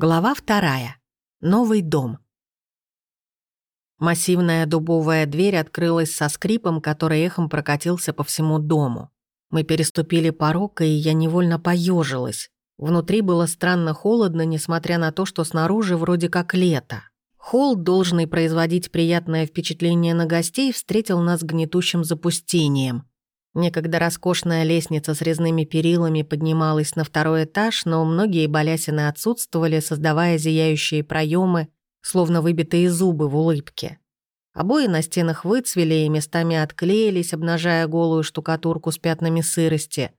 Глава вторая. Новый дом. Массивная дубовая дверь открылась со скрипом, который эхом прокатился по всему дому. Мы переступили порог, и я невольно поежилась. Внутри было странно холодно, несмотря на то, что снаружи вроде как лето. Холл, должный производить приятное впечатление на гостей, встретил нас гнетущим запустением. Некогда роскошная лестница с резными перилами поднималась на второй этаж, но многие балясины отсутствовали, создавая зияющие проемы, словно выбитые зубы в улыбке. Обои на стенах выцвели и местами отклеились, обнажая голую штукатурку с пятнами сырости.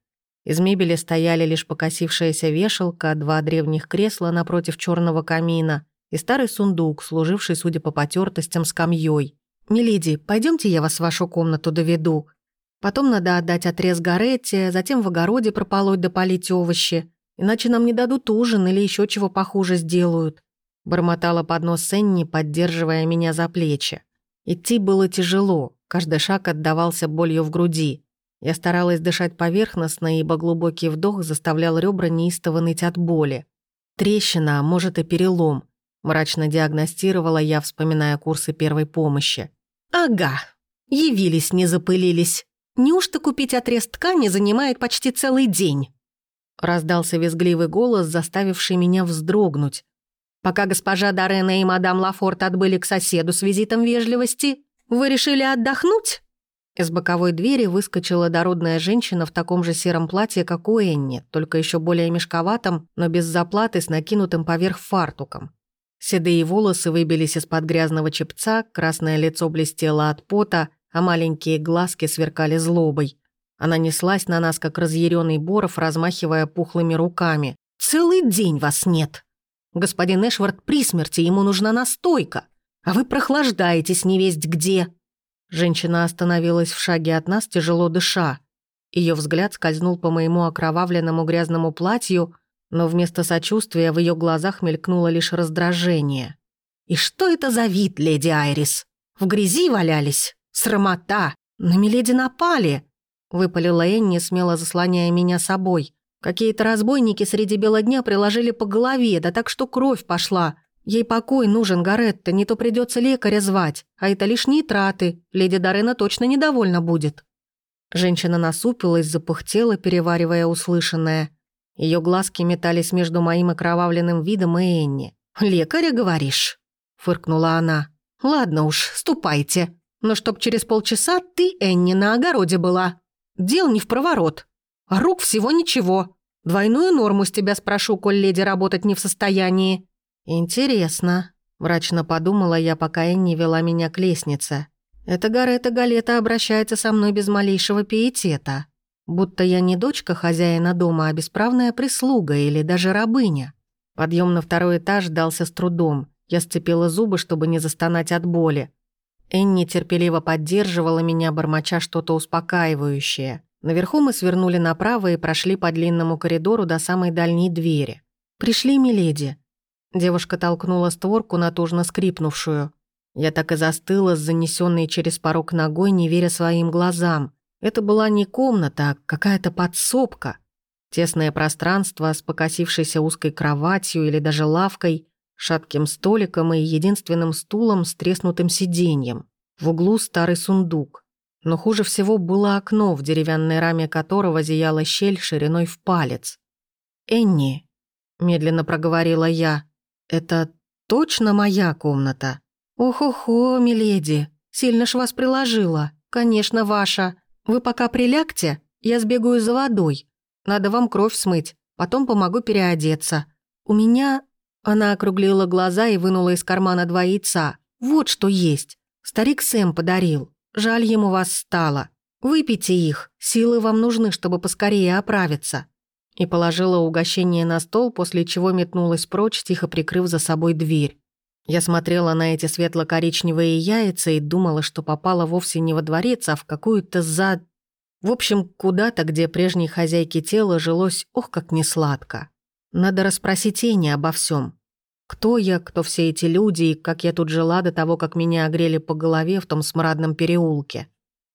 Из мебели стояли лишь покосившаяся вешалка, два древних кресла напротив черного камина и старый сундук, служивший, судя по потертостям, скамьей. «Миледи, пойдемте я вас в вашу комнату доведу», Потом надо отдать отрез Гаретте, затем в огороде прополоть да полить овощи. Иначе нам не дадут ужин или еще чего похуже сделают. Бормотала под нос Сенни, поддерживая меня за плечи. Идти было тяжело, каждый шаг отдавался болью в груди. Я старалась дышать поверхностно, ибо глубокий вдох заставлял ребра неистово ныть от боли. Трещина, а может и перелом. Мрачно диагностировала я, вспоминая курсы первой помощи. «Ага, явились, не запылились». Неужто купить отрез ткани занимает почти целый день?» Раздался визгливый голос, заставивший меня вздрогнуть. «Пока госпожа Дорена и мадам Лафорт отбыли к соседу с визитом вежливости, вы решили отдохнуть?» Из боковой двери выскочила дородная женщина в таком же сером платье, как у Энни, только еще более мешковатом, но без заплаты с накинутым поверх фартуком. Седые волосы выбились из-под грязного чепца, красное лицо блестело от пота, а маленькие глазки сверкали злобой. Она неслась на нас, как разъяренный Боров, размахивая пухлыми руками. «Целый день вас нет! Господин Эшвард при смерти, ему нужна настойка, а вы прохлаждаетесь невесть где!» Женщина остановилась в шаге от нас, тяжело дыша. Ее взгляд скользнул по моему окровавленному грязному платью, но вместо сочувствия в ее глазах мелькнуло лишь раздражение. «И что это за вид, леди Айрис? В грязи валялись?» «Срамота! На Миледи напали!» Выпалила Энни, смело заслоняя меня собой. Какие-то разбойники среди бела дня приложили по голове, да так что кровь пошла. Ей покой нужен, Гаретта, не то придется лекаря звать. А это лишние траты. Леди Дорена точно недовольна будет. Женщина насупилась, запыхтела, переваривая услышанное. Ее глазки метались между моим окровавленным видом и Энни. «Лекаря, говоришь?» — фыркнула она. «Ладно уж, ступайте. Но чтоб через полчаса ты, Энни, на огороде была. Дел не в проворот. А рук всего ничего. Двойную норму с тебя спрошу, коль леди работать не в состоянии». «Интересно», — мрачно подумала я, пока Энни вела меня к лестнице. «Эта Гарета Галета обращается со мной без малейшего пиетета. Будто я не дочка хозяина дома, а бесправная прислуга или даже рабыня». Подъем на второй этаж дался с трудом. Я сцепила зубы, чтобы не застонать от боли. Энни терпеливо поддерживала меня, бормоча что-то успокаивающее. Наверху мы свернули направо и прошли по длинному коридору до самой дальней двери. «Пришли, миледи». Девушка толкнула створку, натужно скрипнувшую. Я так и застыла с занесенной через порог ногой, не веря своим глазам. Это была не комната, а какая-то подсобка. Тесное пространство с покосившейся узкой кроватью или даже лавкой, шатким столиком и единственным стулом с треснутым сиденьем. В углу старый сундук. Но хуже всего было окно, в деревянной раме которого зияла щель шириной в палец. «Энни», — медленно проговорила я, — «это точно моя комната?» «Ох-охо, миледи, сильно ж вас приложила. Конечно, ваша. Вы пока прилягте, я сбегаю за водой. Надо вам кровь смыть, потом помогу переодеться. У меня она округлила глаза и вынула из кармана два яйца. «Вот что есть. Старик Сэм подарил. Жаль ему вас стало. Выпейте их. Силы вам нужны, чтобы поскорее оправиться». И положила угощение на стол, после чего метнулась прочь, тихо прикрыв за собой дверь. Я смотрела на эти светло-коричневые яйца и думала, что попала вовсе не во дворец, а в какую-то зад... В общем, куда-то, где прежней хозяйке тела жилось, ох, как несладко. Надо расспросить Эни обо всем. Кто я, кто все эти люди и как я тут жила до того, как меня огрели по голове в том смрадном переулке.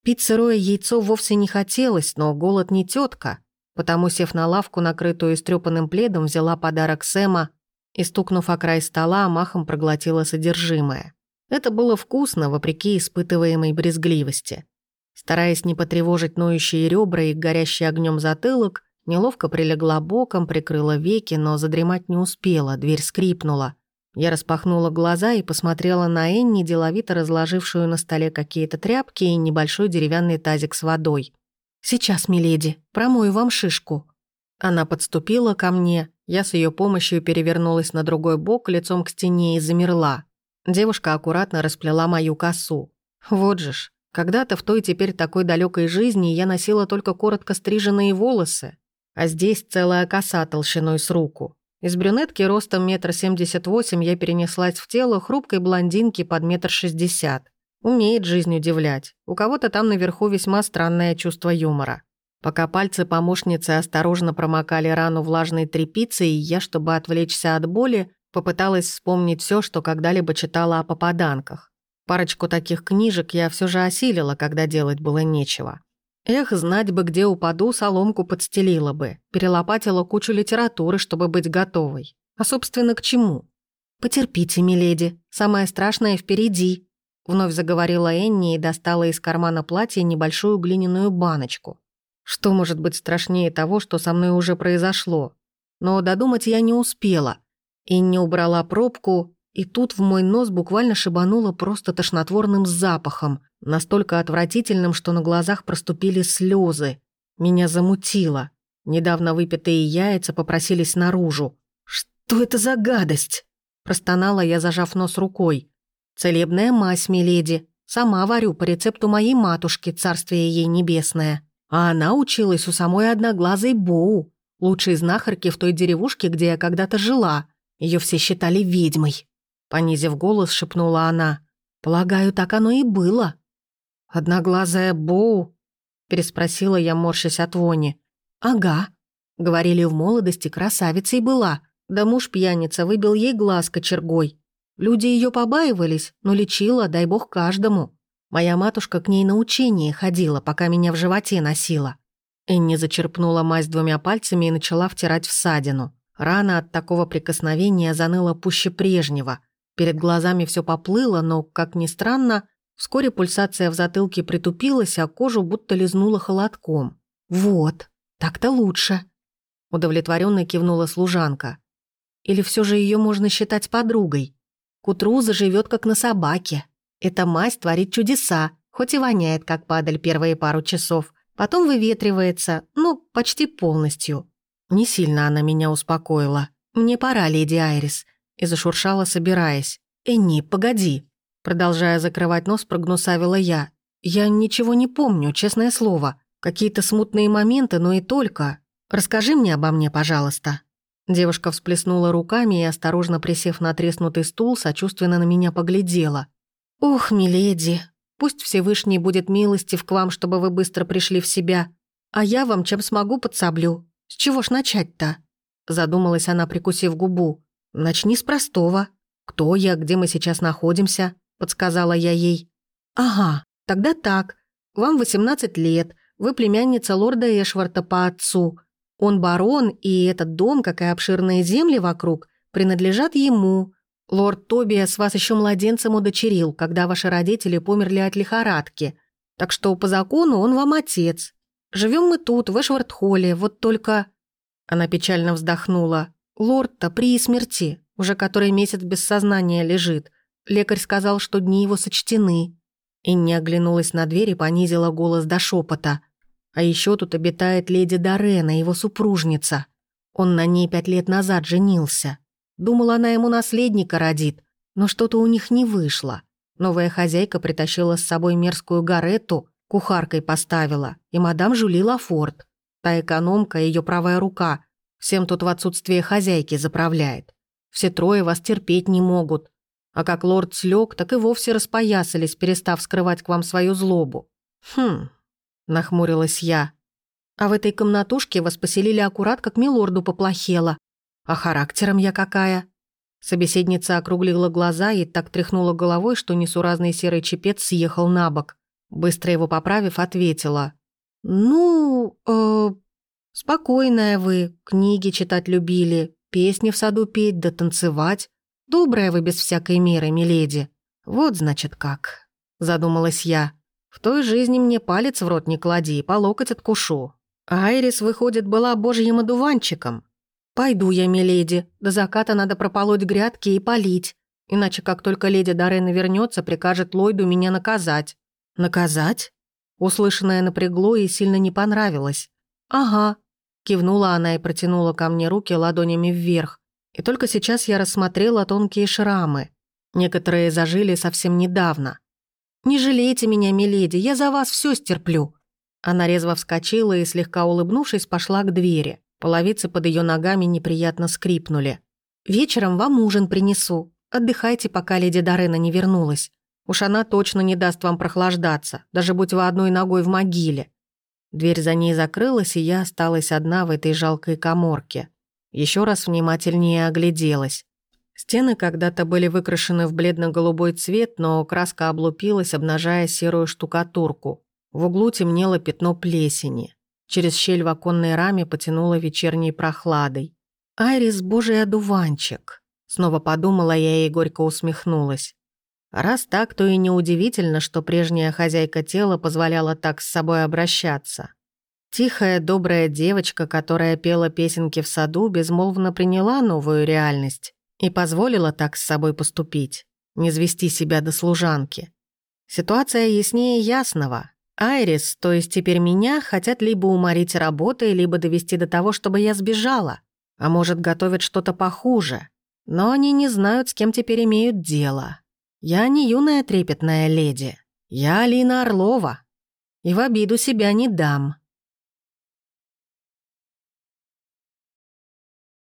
Пить сырое яйцо вовсе не хотелось, но голод не тетка, потому, сев на лавку, накрытую истрепанным пледом, взяла подарок Сэма, и, стукнув о край стола, махом проглотила содержимое. Это было вкусно, вопреки испытываемой брезгливости. Стараясь не потревожить ноющие ребра и горящий огнем затылок, неловко прилегла боком, прикрыла веки, но задремать не успела, дверь скрипнула. Я распахнула глаза и посмотрела на Энни, деловито разложившую на столе какие-то тряпки и небольшой деревянный тазик с водой. «Сейчас, миледи, промою вам шишку». Она подступила ко мне, я с ее помощью перевернулась на другой бок лицом к стене и замерла. Девушка аккуратно расплела мою косу. Вот же ж, когда-то в той теперь такой далекой жизни я носила только коротко стриженные волосы, а здесь целая коса толщиной с руку. Из брюнетки ростом метр семьдесят восемь я перенеслась в тело хрупкой блондинки под метр шестьдесят. Умеет жизнь удивлять. У кого-то там наверху весьма странное чувство юмора. Пока пальцы помощницы осторожно промокали рану влажной тряпицей, я, чтобы отвлечься от боли, попыталась вспомнить все, что когда-либо читала о попаданках. Парочку таких книжек я все же осилила, когда делать было нечего. Эх, знать бы, где упаду, соломку подстелила бы, перелопатила кучу литературы, чтобы быть готовой. А, собственно, к чему? «Потерпите, миледи, самое страшное впереди», — вновь заговорила Энни и достала из кармана платья небольшую глиняную баночку. Что может быть страшнее того, что со мной уже произошло? Но додумать я не успела. И не убрала пробку, и тут в мой нос буквально шибануло просто тошнотворным запахом, настолько отвратительным, что на глазах проступили слезы. Меня замутило. Недавно выпитые яйца попросились наружу. «Что это за гадость?» Простонала я, зажав нос рукой. «Целебная мазь, миледи. Сама варю по рецепту моей матушки, царствие ей небесное». А она училась у самой одноглазой Боу, лучшей знахарки в той деревушке, где я когда-то жила. Ее все считали ведьмой. Понизив голос, шепнула она. «Полагаю, так оно и было». «Одноглазая Боу?» переспросила я, морщась от вони. «Ага», — говорили в молодости, красавицей была. Да муж пьяница выбил ей глаз кочергой. Люди ее побаивались, но лечила, дай бог, каждому. Моя матушка к ней на учение ходила, пока меня в животе носила. Энни зачерпнула мазь двумя пальцами и начала втирать в садину. Рана от такого прикосновения заныла пуще прежнего. Перед глазами все поплыло, но, как ни странно, вскоре пульсация в затылке притупилась, а кожу будто лизнула холодком. «Вот, так-то лучше», — удовлетворенно кивнула служанка. «Или все же ее можно считать подругой? К утру заживет как на собаке». Эта мазь творит чудеса, хоть и воняет, как падаль первые пару часов. Потом выветривается, ну, почти полностью. Не сильно она меня успокоила. «Мне пора, леди Айрис», и зашуршала, собираясь. «Энни, погоди». Продолжая закрывать нос, прогнусавила я. «Я ничего не помню, честное слово. Какие-то смутные моменты, но и только. Расскажи мне обо мне, пожалуйста». Девушка всплеснула руками и, осторожно присев на треснутый стул, сочувственно на меня поглядела. «Ох, миледи, пусть Всевышний будет милостив к вам, чтобы вы быстро пришли в себя, а я вам чем смогу подсоблю. С чего ж начать-то?» Задумалась она, прикусив губу. «Начни с простого. Кто я, где мы сейчас находимся?» Подсказала я ей. «Ага, тогда так. Вам 18 лет, вы племянница лорда Эшварта по отцу. Он барон, и этот дом, как и обширные земли вокруг, принадлежат ему. Лорд Тобиас вас еще младенцем удочерил, когда ваши родители померли от лихорадки. Так что по закону он вам отец. Живем мы тут, в Эшвард-холле, вот только...» Она печально вздохнула. «Лорд-то при смерти, уже который месяц без сознания лежит. Лекарь сказал, что дни его сочтены». Инни оглянулась на дверь и понизила голос до шепота. «А еще тут обитает леди Дорена, его супружница. Он на ней пять лет назад женился. Думала, она ему наследника родит, но что-то у них не вышло. Новая хозяйка притащила с собой мерзкую гарету, кухаркой поставила, и мадам Жюли Лафорт. Та экономка, ее правая рука, всем тут в отсутствие хозяйки заправляет. Все трое вас терпеть не могут. А как лорд слег, так и вовсе распоясались, перестав скрывать к вам свою злобу. Хм, нахмурилась я. А в этой комнатушке вас поселили аккурат, как милорду поплохело. А характером я какая?» Собеседница округлила глаза и так тряхнула головой, что несуразный серый чепец съехал на бок. Быстро его поправив, ответила. «Ну, э, спокойная вы, книги читать любили, песни в саду петь да танцевать. Добрая вы без всякой меры, миледи. Вот, значит, как. Задумалась я. В той жизни мне палец в рот не клади, по локоть откушу. Айрис, выходит, была божьим одуванчиком. Пойду я, миледи. До заката надо прополоть грядки и полить. Иначе, как только леди Дорена вернется, прикажет Ллойду меня наказать. Наказать? Услышанное напрягло и сильно не понравилось. «Ага», — кивнула она и протянула ко мне руки ладонями вверх. И только сейчас я рассмотрела тонкие шрамы. Некоторые зажили совсем недавно. «Не жалейте меня, миледи, я за вас все стерплю». Она резво вскочила и, слегка улыбнувшись, пошла к двери. Половицы под ее ногами неприятно скрипнули. «Вечером вам ужин принесу. Отдыхайте, пока леди Дорена не вернулась. Уж она точно не даст вам прохлаждаться, даже будь вы одной ногой в могиле». Дверь за ней закрылась, и я осталась одна в этой жалкой коморке. Еще раз внимательнее огляделась. Стены когда-то были выкрашены в бледно-голубой цвет, но краска облупилась, обнажая серую штукатурку. В углу темнело пятно плесени. Через щель в оконной раме потянуло вечерней прохладой. «Айрис, божий одуванчик!» Снова подумала я и горько усмехнулась. Раз так, то и неудивительно, что прежняя хозяйка тела позволяла так с собой обращаться. Тихая, добрая девочка, которая пела песенки в саду, безмолвно приняла новую реальность и позволила так с собой поступить, не звести себя до служанки. Ситуация яснее ясного. Айрис, то есть теперь меня, хотят либо уморить работой, либо довести до того, чтобы я сбежала. А может, готовят что-то похуже. Но они не знают, с кем теперь имеют дело. Я не юная трепетная леди. Я Алина Орлова. И в обиду себя не дам.